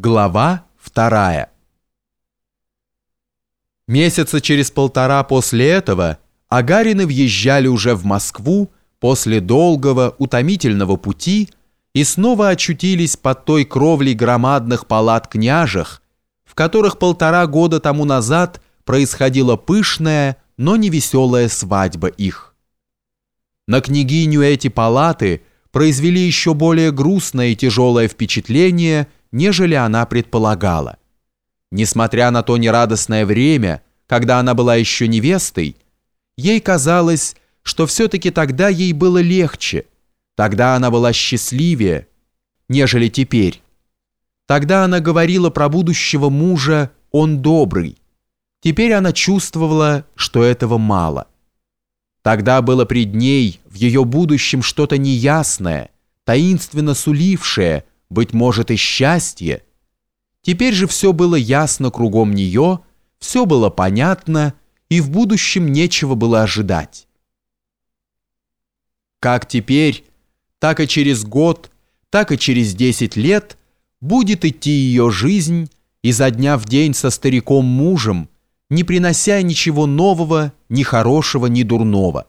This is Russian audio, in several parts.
Глава вторая. Месяца через полтора после этого Агарины въезжали уже в Москву после долгого, утомительного пути и снова очутились под той кровлей громадных палат княжих, в которых полтора года тому назад происходила пышная, но не веселая свадьба их. На княгиню эти палаты произвели еще более грустное и тяжелое впечатление – нежели она предполагала. Несмотря на то нерадостное время, когда она была еще невестой, ей казалось, что все-таки тогда ей было легче, тогда она была счастливее, нежели теперь. Тогда она говорила про будущего мужа «он добрый». Теперь она чувствовала, что этого мало. Тогда было пред ней в ее будущем что-то неясное, таинственно сулившее, быть может и счастье. Теперь же все было ясно кругом нее, все было понятно, и в будущем нечего было ожидать. Как теперь, так и через год, так и через десять лет будет идти ее жизнь изо дня в день со стариком-мужем, не принося ничего нового, ни хорошего, ни дурного.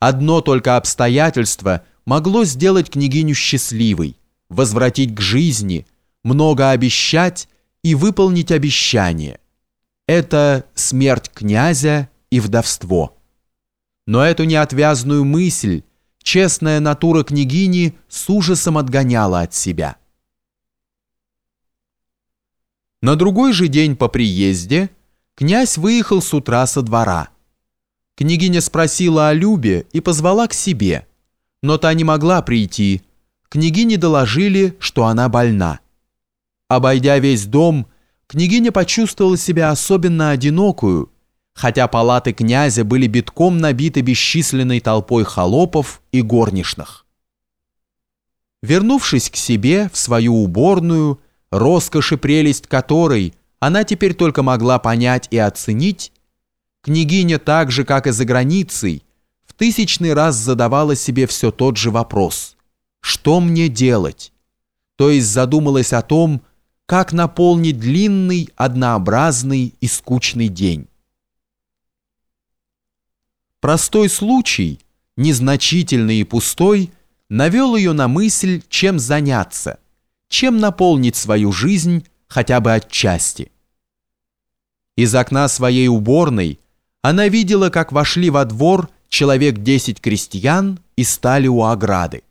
Одно только обстоятельство могло сделать княгиню счастливой возвратить к жизни, много обещать и выполнить обещание. Это смерть князя и вдовство. Но эту неотвязную мысль честная натура княгини с ужасом отгоняла от себя. На другой же день по приезде князь выехал с утра со двора. Княгиня спросила о Любе и позвала к себе, но та не могла прийти, княгине доложили, что она больна. Обойдя весь дом, княгиня почувствовала себя особенно одинокую, хотя палаты князя были битком набиты бесчисленной толпой холопов и горничных. Вернувшись к себе, в свою уборную, роскошь и прелесть которой она теперь только могла понять и оценить, княгиня так же, как и за границей, в тысячный раз задавала себе все тот же вопрос – что мне делать? То есть задумалась о том, как наполнить длинный, однообразный и скучный день. Простой случай, незначительный и пустой, навел ее на мысль, чем заняться, чем наполнить свою жизнь хотя бы отчасти. Из окна своей уборной она видела, как вошли во двор человек десять крестьян и стали у ограды.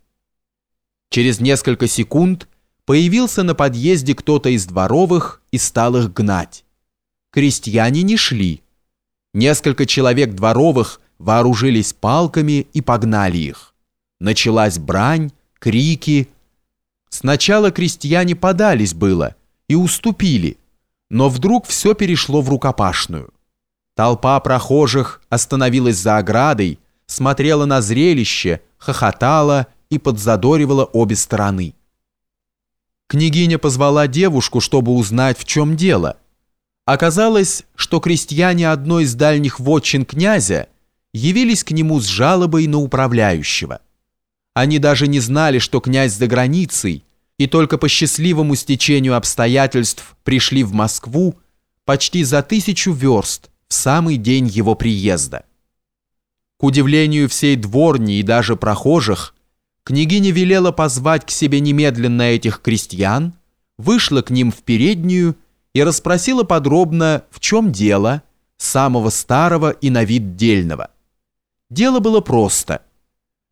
Через несколько секунд появился на подъезде кто-то из дворовых и стал их гнать. Крестьяне не шли. Несколько человек дворовых вооружились палками и погнали их. Началась брань, крики. Сначала крестьяне подались было и уступили, но вдруг все перешло в рукопашную. Толпа прохожих остановилась за оградой, смотрела на зрелище, хохотала и подзадоривала обе стороны. Княгиня позвала девушку, чтобы узнать, в чем дело. Оказалось, что крестьяне одной из дальних вотчин князя явились к нему с жалобой на управляющего. Они даже не знали, что князь за границей, и только по счастливому стечению обстоятельств пришли в Москву почти за тысячу верст в самый день его приезда. К удивлению всей дворни и даже прохожих, княгиня велела позвать к себе немедленно этих крестьян, вышла к ним в переднюю и расспросила подробно, в чем дело, самого старого и на вид дельного. Дело было просто.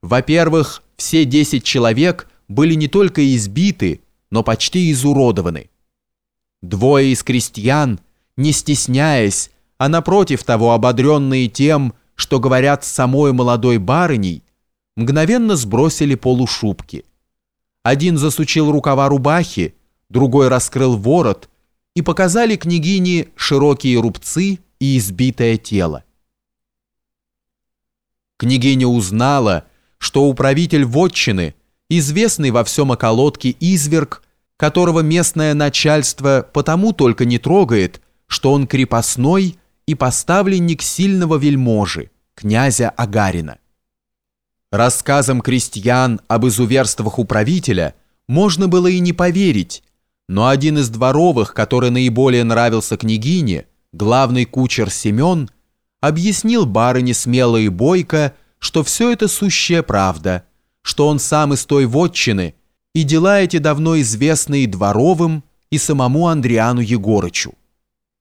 Во-первых, все десять человек были не только избиты, но почти изуродованы. Двое из крестьян, не стесняясь, а напротив того ободренные тем, что говорят самой молодой барыней, мгновенно сбросили полушубки. Один засучил рукава рубахи, другой раскрыл ворот и показали княгине широкие рубцы и избитое тело. Княгиня узнала, что управитель вотчины, известный во всем околотке изверг, которого местное начальство потому только не трогает, что он крепостной и поставленник сильного вельможи, князя Агарина. Рассказам крестьян об изуверствах управителя можно было и не поверить, Но один из дворовых, который наиболее нравился княгине, главный кучер Семен, объяснил барыне смело и бойко, что все это сущая правда, что он сам из той вотчины, и дела эти давно известны и дворовым, и самому Андриану Егорычу.